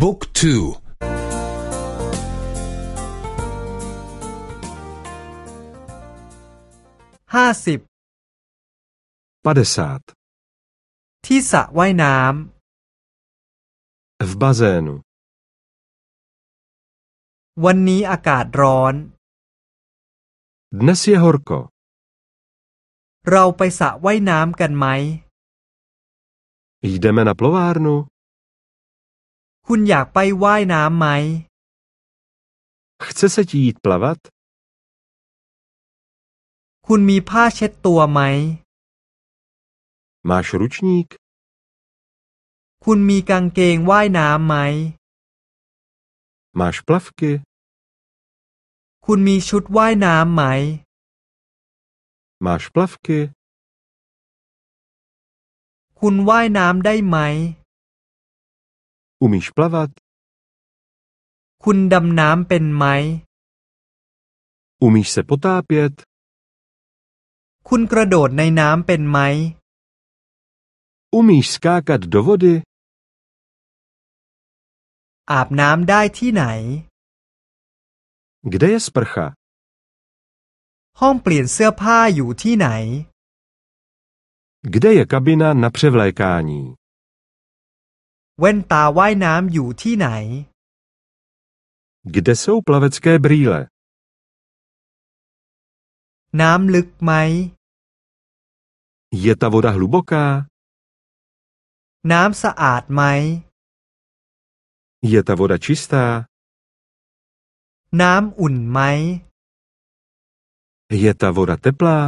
บุ๊กทูห้าสิบที่สระว่ายน้ำ v bazénu วันนี้อากาศร้อน Dnes je horko เราไปสระว่ายน้ำกันไหม Jdeme na plovárnu คุณอยากไปว่ายน้ำไหม Chce se ti jít plavat คุณมีผ้าเช็ดตัวไหม Máš ručník คุณมีกางเกงว่ายน้ำไหม Máš plavky คุณมีชุดว่ายน้ำไหม Máš plavky คุณว่ายน้ำได้ไหม Umíš plavat คุณดำน้ำเป็นไหม Umíš se potápět คุณกระโดดในน้ำเป็นไหม Umíš skákat do vody อาบน้ำได้ที่ไหน Kde je sprcha ห้องเปลี่ยนเสื้อผ้าอยู่ที่ไหน Kde je kabina na převlékání แว่นตาว่ายน้ำอยู่ที่ไหน Kde jsou plavecké brýle น้ำลึกไหม Je ta voda hluboká น้ำสะอาดไหม Je ta voda čistá น้ำอุ่นไหม Je ta voda teplá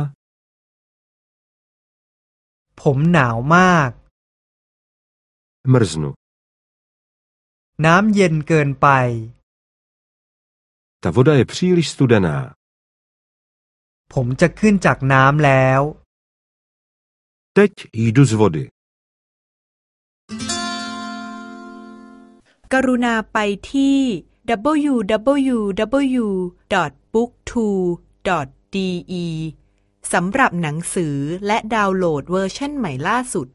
ผมหนาวมาก Mrznu น้ำเย็นเกินไป Ta voda je příliš studená ผมจะขึ้นจากน้ำแล้ว Teď jdu z vody กรุณาไปที่ www.booktwo.de สำหรับหนังสือและดาวน์โหลดเวอร์ชันใหม่ล่าสุด